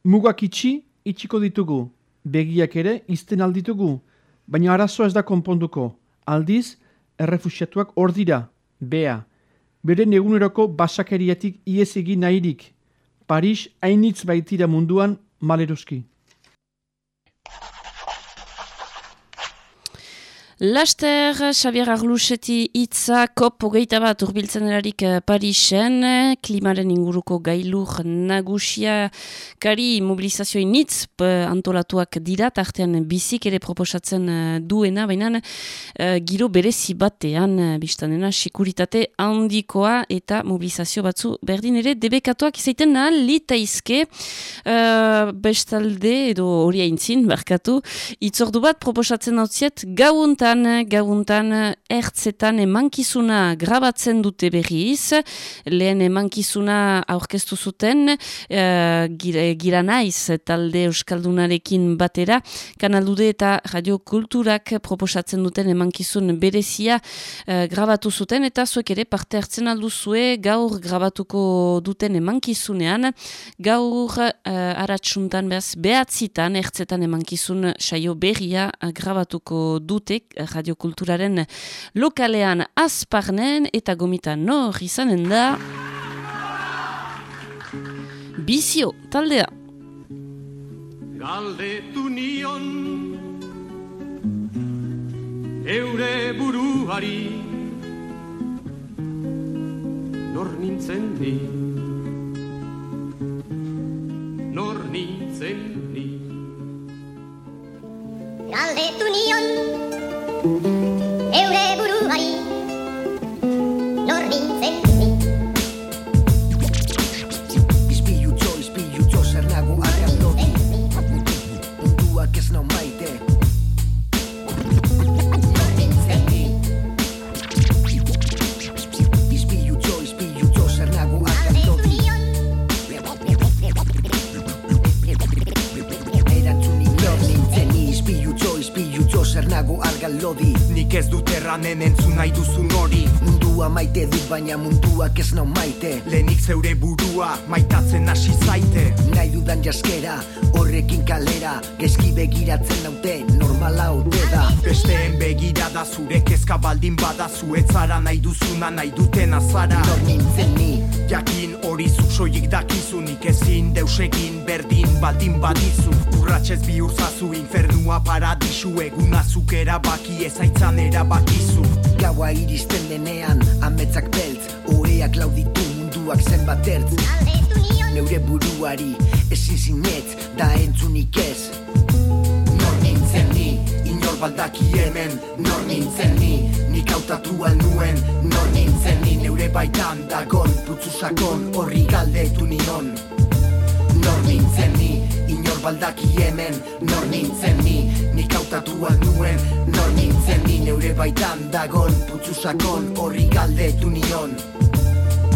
N: mugak itxi, itxiko ditugu, begiak ere izten alditugu, baina arazoa ez da konponduko, aldiz, errefusiatuak hor dira, bea, beren eguneroko basakeriatik iez egin nahirik, Paris hainitz baitira munduan maleruski.
A: Laster, Xavier Arluseti itza kop hogeita bat urbiltzen erarik eh, Parisen, klimaren inguruko gailur nagusia. Kari mobilizazioa initz antolatuak dira, tartean bizik ere proposatzen eh, duena, baina uh, giro berezi batean, biztanena, sikuritate handikoa eta mobilizazio batzu berdin ere debekatuak izaiten nahal litaizke. Uh, bestalde edo hori aintzin, barkatu, itzordu bat proposatzen hau ziet, gaunt gauntan, gauntan ertzetan emankizuna grabatzen dute berriz, lehen emankizuna aurkeztu zuten, uh, gira, naiz talde Euskaldunarekin batera, kanaldude eta radiokulturak proposatzen duten emankizun berezia uh, grabatu zuten, eta zuek ere parte hartzen alduzue gaur grabatuko duten emankizunean, gaur uh, aratsuntan behaz behatzitan ertzetan emankizun saio berria grabatuko dute, radiokulturaren lokalean azparnen eta gomita nor izanen da. Bizio taldea.
O: Galdetu nion eure buruari. Nor nintzen ni? Nor nintzen ni
P: Galdetu nion Eure buruari Nor nintzen
Q: baina munduak ez nau maite.
R: Lenik zeure burua maitatzen hasi zaite.
Q: Nahi dudan jaskera, horrekin kalera Gezki begiratzen naute, normala haute da.
R: Besteen begirada zure kezka baldin badazu Ez zara nahi duzuna nahi duten azara.
Q: Nor nintzen ni.
R: Jakin hori zuzoik dakizu nik ezin deusegin berdin baldin badizu. Urratxez bihurzazu infernua paradisu egun azuk erabaki ezaitzan erabakizu
Q: Gaua iristen denean, ametzak beltz Oeak lauditu munduak zenbat ertz. Neure buruari ezin zinetz da entzunik ez.
R: Nor nintzen ni, inor baldaki hemen Nor nintzen ni, nik hautatu nuen. Nor nintzen ni, neure baitan dagon Putzu sakon horri galdetu nion Nor nintzen ni, inor baldaki hemen Nor nintzen ni, nik hautatu nuen Nor nintzen ni, neure baitan dagon Putzu sakon horri galdetu nion.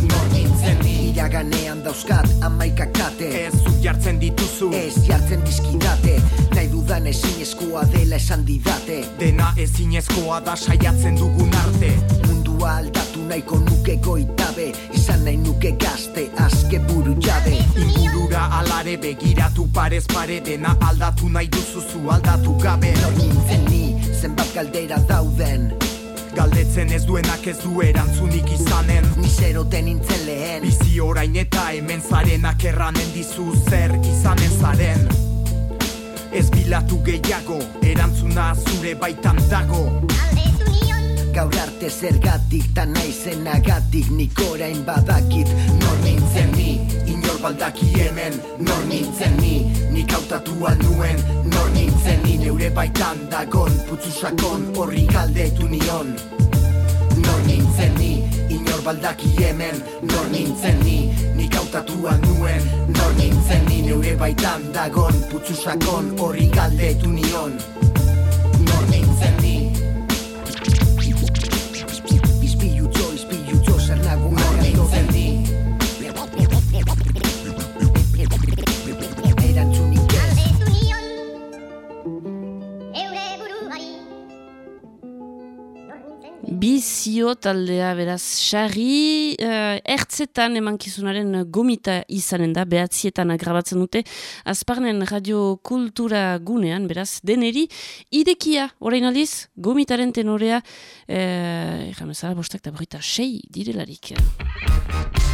R: Nor nintzen ni,
Q: Iraganean dauzkat amaika kate.
R: Ez zuk jartzen dituzu.
Q: Ez jartzen dizkidate Nahi dudan ezinezkoa dela esan didate.
R: Dena ezinezkoa da saiatzen dugun arte.
Q: Mundua aldatu nahiko nuke goitabe Izan nahi nuke gazte azke buru jabe.
R: Ingurura alare begiratu parez pare Dena aldatu nahi duzuzu aldatu gabe.
Q: Nor nintzen ni zenbat galdera dauden.
R: Galdetzen ez duenak ez du erantzunik izanen.
Q: Ni zeroten nintzen lehen.
R: Bizi orain eta hemen zarenak erranen dizu zer izanen zaren. Ez bilatu gehiago, erantzuna zure baitan dago.
Q: Gaur arte zergatik ta naizenagatik nik orain badakit.
R: Nor nintzen ni, baldaki hemen. Nor nintzen ni, nik hautatua nuen. Nor nintzen ni, neure baitan dagon. Putzu sakon horri galdetu nion. Nor nintzen ni, inor baldaki hemen. Nor nintzen ni, nik hautatua nuen. Nor nintzen ni, neure baitan dagon. Putzu sakon horri galdetu nion
A: bizio taldea beraz xarri uh, ertzetan emankizunaren gomita izanen da, behatzietan grabatzen dute, azparnen radiokultura gunean, beraz, deneri, idekia, orain aldiz, gomitaren tenorea, uh, jamezara bostak da borita sei direlarik.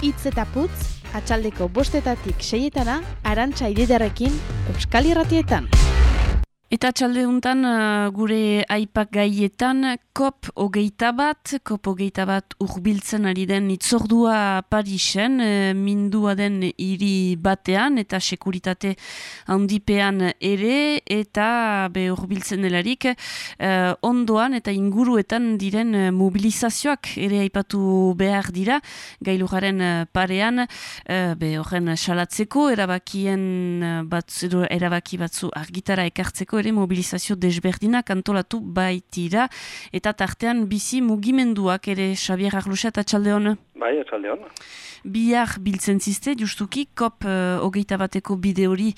S: Itz eta putz, atxaldeko bostetatik seietana, arantxa ididarekin, Euskal Irratietan.
A: Eta txalde untan, uh, gure aipak gaietan, kop hogeita bat, kop hogeita bat urbiltzen ari den itzordua Parisen, uh, mindua den hiri batean, eta sekuritate handipean ere, eta be urbiltzen delarik, uh, ondoan eta inguruetan diren mobilizazioak ere aipatu behar dira, gailugaren parean, uh, be horren salatzeko, erabakien bat, erabaki batzu argitara ekartzeko, ere mobilizazio desberdinak antolatu baitira eta tartean bizi mugimenduak ere Xabier Arluxa eta Txalde Hon.
T: Bai, Txalde Hon.
A: Bihar biltzen ziste, justuki, kop uh, hogeita bateko bide hori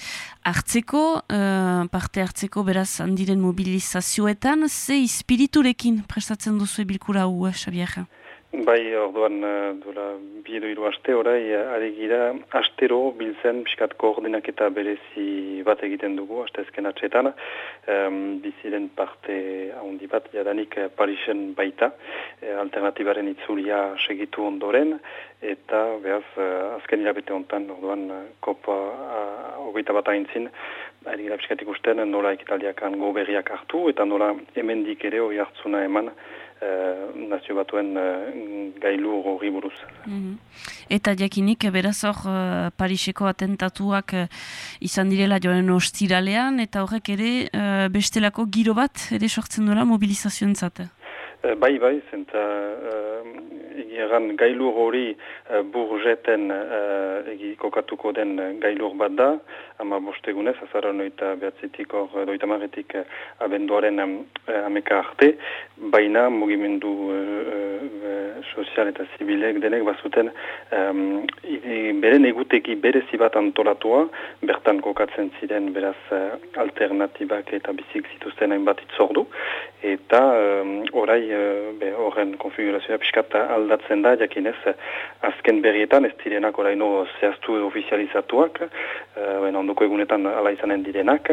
A: hartzeko, uh, parte hartzeko beraz handiren mobilizazioetan, ze espiriturekin prestatzen duzu ebilkura hu, uh, Xabier?
T: Bai, orduan, uh, duela, bi edo iru aste orai, aregira, astero biltzen, piskat koordinak eta berezi bat egiten dugu, aste ezken atxetan, um, biziren parte handi bat, jadanik Parisen baita, alternatibaren itzulia segitu ondoren, eta behaz, azken hilabete hontan, orduan, kopa uh, hogeita bat aintzin, aregira piskat ikusten, nola ekitaldiakan goberriak hartu, eta nola hemendik ere hori hartzuna eman, Eh, nazio batuen uh, gailu hori buruz.
A: Mhm. Eta jakinik, beraz hor, uh, Pariseko atentatuak uh, izan direla joan ostiralean, eta horrek ere uh, bestelako giro bat ere sortzen duela mobilizazioen zate.
T: Uh, bai, bai, zenta egan gailur hori uh, burjeten uh, egi kokatuko den gailur bat da, ama bostegunez, azara noita behatzetik hor doita marretik abenduaren um, ameka arte, baina mugimendu uh, sozial eta zibilek denek bazuten um, beren eguteki berezi bat antolatua, bertan kokatzen ziren beraz uh, alternatibak eta bizik zituzten hainbat itzordu, eta um, orai horren uh, konfigurazioa piskata aldatzen da, jakinez, azken berrietan ez direnak oraino zehaztu ofizializatuak, uh, ondoko egunetan ala izanen direnak,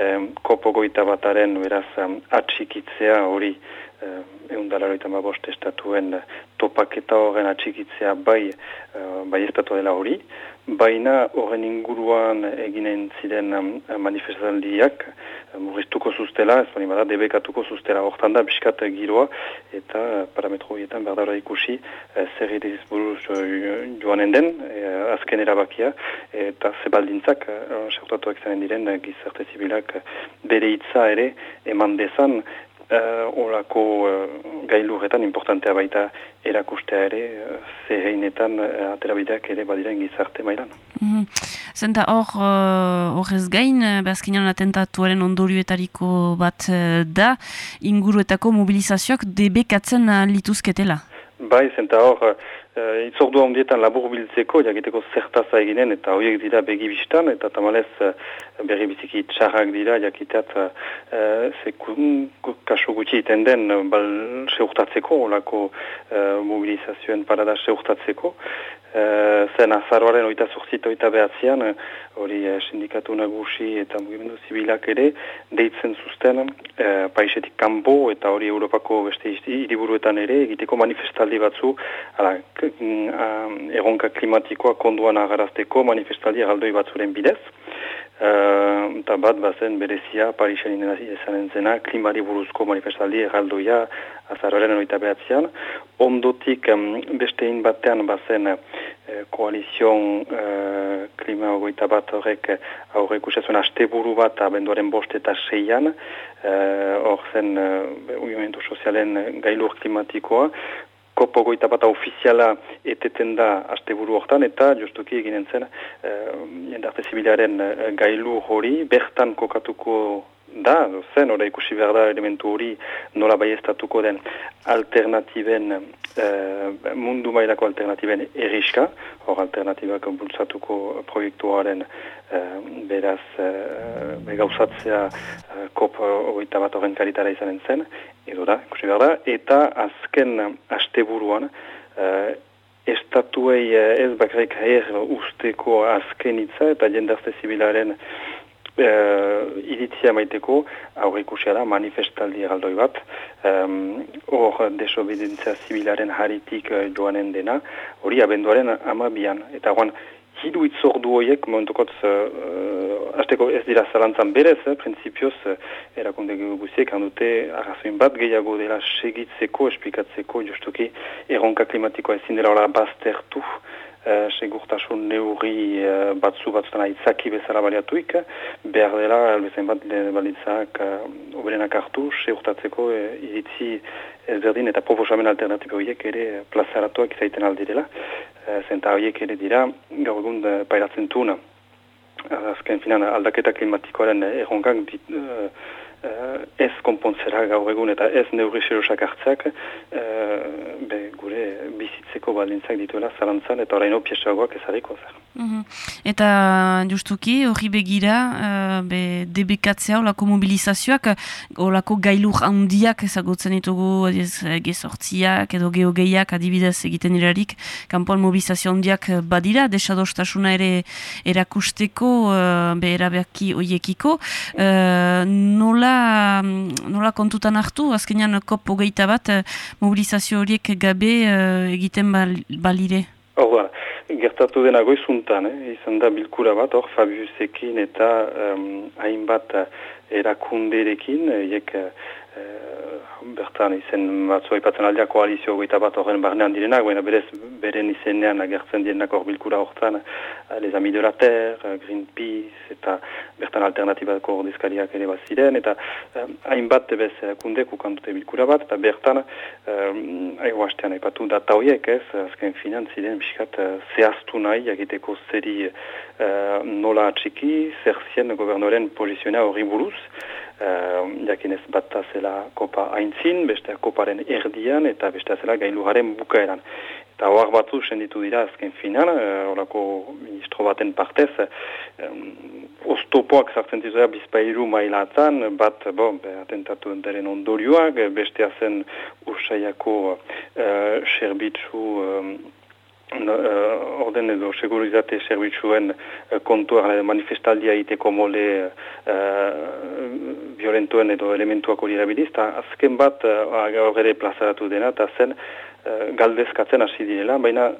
T: um, kopo goita bataren beraz um, atxikitzea hori uh, eundalaroita mabost estatuen topaketa horren atxikitzea bai, uh, bai estatua dela hori, baina horren inguruan eginen ziren manifestaldiak murriztuko zuztela, ez bani bada debekatuko zuztela. Hortan da biskat giroa eta parametro horietan berdara ikusi uh, zer ediz buruz uh, joanen den uh, azken erabakia. Eta zebaldintzak uh, seurtatuak zanen diren gizarte zibilak bere hitza ere eman dezan Uh, orako uh, gailurretan importantea baita erakustea ere uh, zeheinetan uh, aterabideak ere badiren gizarte mailan.
A: Mm -hmm. Zenta hor, horrez uh, gain, behazkinan atentatuaren ondorioetariko bat uh, da, inguruetako mobilizazioak debekatzen lituzketela?
T: Bai, zenta hor, Uh, itzordu handietan labur biltzeko, jakiteko zertaza eginen, eta horiek dira begibistan, eta tamalez uh, berri biziki txarrak dira, jakiteat uh, sekun, kaso gutxi iten den, bal seurtatzeko, olako uh, mobilizazioen parada seurtatzeko. Uh, zen azaroaren oita zurtzit oita behatzean, hori uh, sindikatu nagusi eta mugimendu zibilak ere, deitzen zuzten uh, paisetik kanbo eta hori Europako beste hiriburuetan ere, egiteko manifestaldi batzu, ala, erronka klimatikoa konduan agarazteko manifestaldi eraldoi batzuren bidez. Uh, eta bat bazen berezia Parisen izanen zena klimari buruzko manifestaldi eraldoia azarroaren oita behatzean. Ondotik um, bestein batean bazen uh, koalizion uh, klima ogoita bat horrek aurrek usazuen asteburu bat abenduaren bost eta seian hor uh, zen uh, sozialen gailur klimatikoa kopo goita bat ofiziala eteten da asteburu hortan, eta justuki eginen zen uh, jendarte zibilaren uh, gailu hori, bertan kokatuko da, zen, ora ikusi behar da elementu hori nola baiestatuko den alternatiben, uh, mundu mailako alternatiben eriska, hor alternatibak bultzatuko proiektuaren uh, beraz uh, gauzatzea uh, kop oita bat horren karitara izanen zen, edo da, ikusi behar da, eta azken asteburuan, uh, estatuei ez bakarrik her usteko azken itza eta jendazte zibilaren uh, iritzia maiteko aurrikusia da manifestaldi eraldoi bat. Hor um, desobidentzia zibilaren haritik uh, joanen dena. Hori abenduaren amabian eta guan hidu itzordu horiek momentukotz uh, azteko ez dira zalantzan berez eh, prinsipioz uh, erakunde guziek handute arrazoin bat gehiago dela segitzeko, esplikatzeko justuki erronka klimatikoa ezin dela hori baztertu Uh, segurtasun neurri uh, batzu batzutan aitzaki bezala baliatuik, behar dela, bezain bat, balitzak uh, oberenak hartu, segurtatzeko uh, iritzi ezberdin eta proposamen alternatibo horiek ere plazaratuak izaiten aldirela. Uh, zenta horiek ere dira, gaur egun pairatzen tuna. Azken finan, aldaketa klimatikoaren erronkak dit, uh, ez konpontzera gaur egun eta ez neurri xerosak hartzak, be, gure bizitzeko baldintzak dituela zalantzan eta oraino piesagoak ezareko zer.
A: Mhm. Eta justuki hori begira uh, be, debekatzea olako mobilizazioak olako gailur handiak ezagutzen ditugu gezortziak edo geogeiak adibidez egiten irarik kanpoan mobilizazio handiak badira desadostasuna ere erakusteko uh, be erabeaki oiekiko uh, nola, nola kontutan hartu azkenean kop hogeita bat mobilizazio horiek gabe egiten balire?
T: Hor gertatu dena goizuntan, eh? izan da bilkura bat, hor Fabiusekin eta um, hainbat erakunderekin, hiek bertan izen batzu aipatzen aldea koalizio goita bat horren barnean direnak, baina berez beren izenean agertzen direnak hor bilkura horretan eh, Les Amis de la Terre, eh, Greenpeace eta bertan alternatibako ordezkariak ere bat ziren, eta eh, hainbat bez kundek ukandute bilkura bat, eta bertan haigo um, hastean aipatu data horiek ez, azken finan ziren biskat zehaztu nahi egiteko zeri uh, nola txiki, zer zien gobernoren pozizionea hori buruz, uh, jakinez bat zela kopa haintzin, beste koparen erdian eta beste zela gailugaren bukaeran. Eta hoak batzu senditu dira azken final, horako uh, ministro baten partez, um, oztopoak zartzen dizua bizpairu mailatzen, bat bo, be, atentatu entaren ondorioak, beste zen ursaiako uh, serbitzu um, uh, orden edo segurizate servitzuen uh, kontua manifestaldia iteko mole uh, violentuen edo elementuak hori erabiliz, eta azken bat uh, ere plazaratu dena, eta zen uh, galdezkatzen hasi direla, baina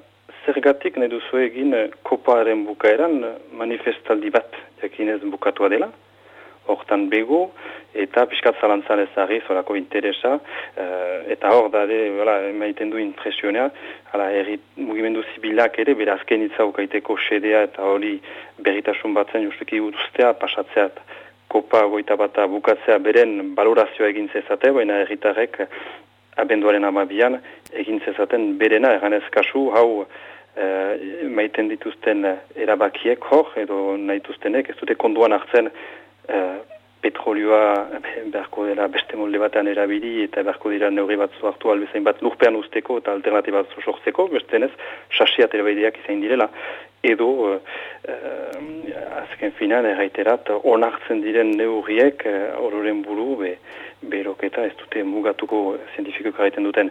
T: zergatik nahi duzu egin koparen bukaeran manifestaldi bat jakinez bukatua dela, hortan bego, eta piskat zalantzan ezari, zorako interesa, uh, eta hor da, emaiten du impresionea, ala, erri, mugimendu zibilak ere, bera azken itzaukaiteko sedea, eta hori berritasun batzen justuki uduztea, pasatzea, kopa goita bata bukatzea beren balorazioa egin zezate, baina erritarrek abenduaren amabian egin zezaten berena, eganez kasu, hau uh, maiten dituzten erabakiek hor, edo nahi ez dute konduan hartzen uh, petrolioa beharko dela beste molde batean erabili eta beharko dira neurri batzu hartu albezain bat lurpean usteko eta alternatiba batzu sortzeko, beste nez, sasiat erabaideak izan direla, edo uh, azken finan erraiterat onartzen diren neurriek uh, buru be, beroketa ez dute mugatuko zientifikoak egiten duten.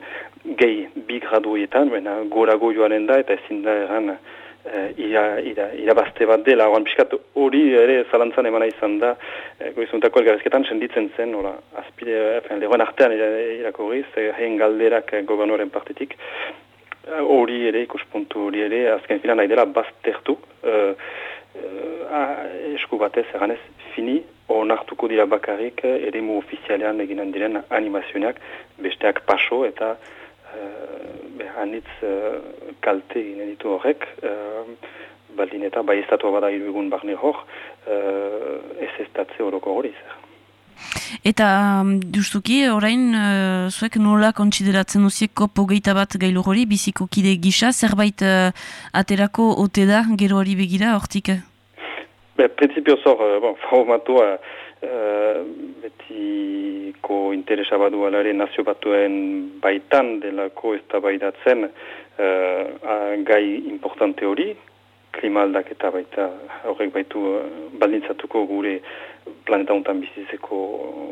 T: Gehi bi graduetan, baina gorago joanen da eta ezin da erran uh, ira, ira, irabazte bat dela, oan piskat hori ere zalantzan emana izan da, uh, goizuntako elgarezketan senditzen zen, ora, azpide, efen, lehoen artean irako hori, heen galderak gobernoren partetik, hori ere, ikuspuntu hori ere, azken filan nahi dela baztertu, uh, uh, esku batez, eganez, fini, onartuko dira bakarrik, ere mu ofizialean eginen diren animazioak, besteak paso eta uh, anitz uh, kalte ginen ditu horrek, uh, baldin eta bai estatua bada irugun barne hor, ez ez datze horoko hori zer.
A: Eta um, justuki, orain, uh, zuek nola kontsideratzen duziek kopo geita bat gailu hori, biziko kide gisa, zerbait uh, aterako ote da gero hori begira, hortik?
T: Be, prinsipio zor, uh, bon, formatua uh, betiko interesa badu alare nazio batuen baitan delako ez da baidatzen uh, gai importante hori, klima aldaketa baita horrek baitu uh, baldintzatuko gure planeta untan bizitzeko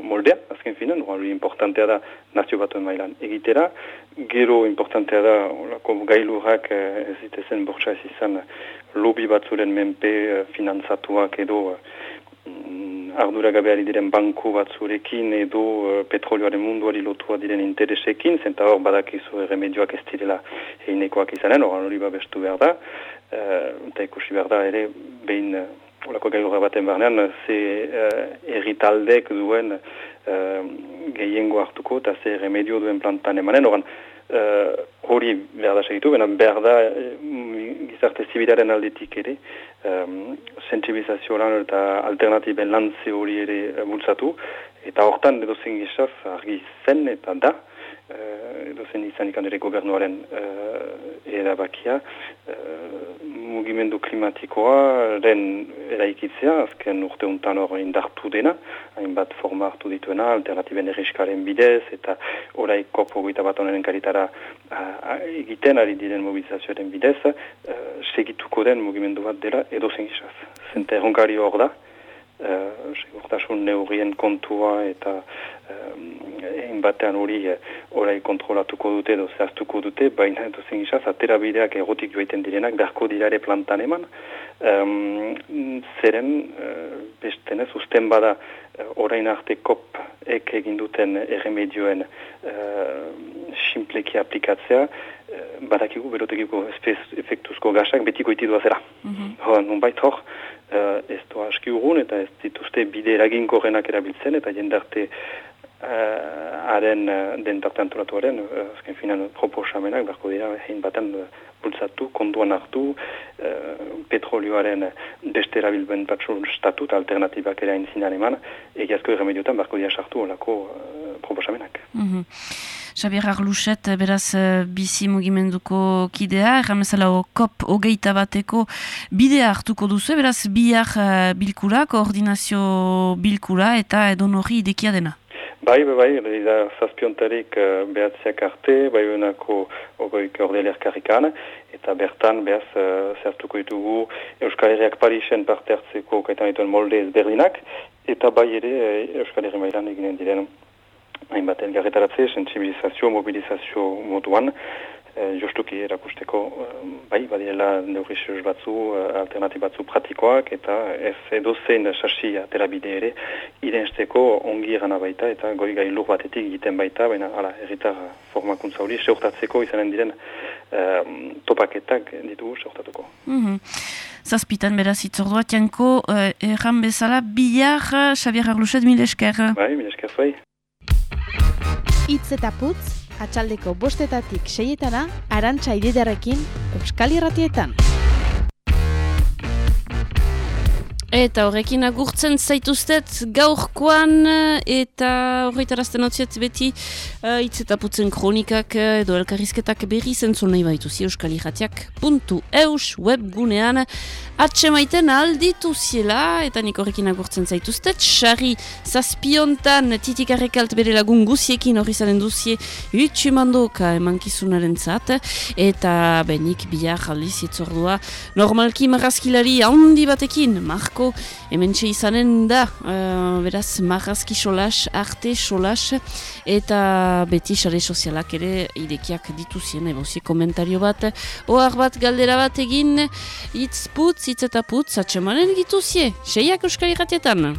T: moldea, azken finan, hori importantea da nazio batuen mailan egitera, gero importantea da olako gailurak uh, ez ditezen bortsa ez izan lobi batzuren menpe finanzatuak edo arduragabeari diren banku batzurekin edo uh, petrolioaren munduari lotua diren interesekin, zenta hor badakizu remedioak ez direla einekoak izanen, hori babestu behar da, eta ikusi behar da ere behin olako gailurra baten barnean ze uh, erritaldek duen uh, gehiengo hartuko eta ze remedio duen plantan emanen, oran hori behar da segitu, bena behar da gizarte zibilaren aldetik ere um, sensibilizazio lan eta alternatiben lantze hori ere bultzatu. Eta hortan edo zen gizaz argi zen eta da uh, edo zen izan ikan ere gobernuaren uh, erabakia uh, mugimendu klimatikoa den eraikitzea, azken urte untan hor indartu dena, hainbat forma hartu dituena, alternatiben erriskaren bidez, eta orai kopo goita bat honen karitara egiten ari diren mobilizazioaren bidez, uh, segituko den mugimendu bat dela edo zen gizaz. Zente erronkari hor da, uh, segurtasun neurien kontua eta egin batean hori eh, orai kontrolatuko dute edo zehaztuko dute, baina edo zen gizaz, atera bideak egotik joiten direnak, beharko dirare plantan eman, um, zeren uh, bestenez, usten bada uh, orain arte kop ek egin duten erremedioen uh, simpleki aplikatzea, uh, badakigu berotekiko efektuzko gasak betiko itidua zera. Mm -hmm. Nunbait hor, uh, ez doa aski urun eta ez dituzte bide eraginko erabiltzen eta jendarte uh, haren uh, den tartanturatuaren, uh, azken finan proposamenak, berko dira, hein baten uh, bultzatu, konduan hartu, uh, petrolioaren beste erabilben batzu statut alternatibak ere hain eman, egiazko irremediotan berko dira sartu olako uh, proposamenak.
A: Mm -hmm. Xabier Arluchet, beraz, bizi mugimenduko kidea, erramezala kop ogeita bateko bidea hartuko duzu, beraz, bihar bilkura, koordinazio bilkura eta edon hori idekia dena.
T: Bai, bai, bai, da zazpiontarik uh, behatziak arte, bai honako ogoik ordeler karrikan, eta bertan behaz uh, zertuko ditugu Euskal Herriak Parisen parte hartzeko kaitan dituen molde ezberdinak, eta bai ere uh, Euskal Herri mailan eginen diren hainbat elgarretaratze, sensibilizazio, mobilizazio moduan, e, justuki erakusteko eh, bai badirela neurri batzu eh, alternatib batzu pratikoak eta ez edo zein sasi aterabide ere irensteko ongi erana baita eta goi gai lur batetik egiten baita baina ala erritar formakuntza hori seurtatzeko izanen diren topaketak ditugu seurtatuko
A: mm -hmm. Zazpitan beraz itzordua tianko erran bezala bihar Xabier Arluchet mil esker.
T: Bai, mil esker zuai
S: Itz eta putz atxaldeko bostetatik seietana, arantxa ididarekin, Euskal Irratietan.
A: Eta horrekin agurtzen zaituztet gaurkoan eta horretarazten hotziet beti uh, itz eta putzen kronikak uh, edo elkarrizketak berri zentzun nahi baituzi euskal puntu eus webgunean. Atxe maiten alditu eta nik horrekin agurtzen zaituztet. Xarri zazpiontan titikarrekalt bere lagun guziekin horri zaren duzie utsumandoka emankizunaren zat. Eta benik bihar aldiz itzordua normalki marrazkilari handi batekin marko hemen izanen da, uh, beraz, marrazki solas, arte solas, eta beti sare sozialak ere idekiak dituzien, ebozie komentario bat, ohar bat galdera bat egin, hitz putz, hitz eta putz, atxemanen dituzie, seiak euskal irratietan.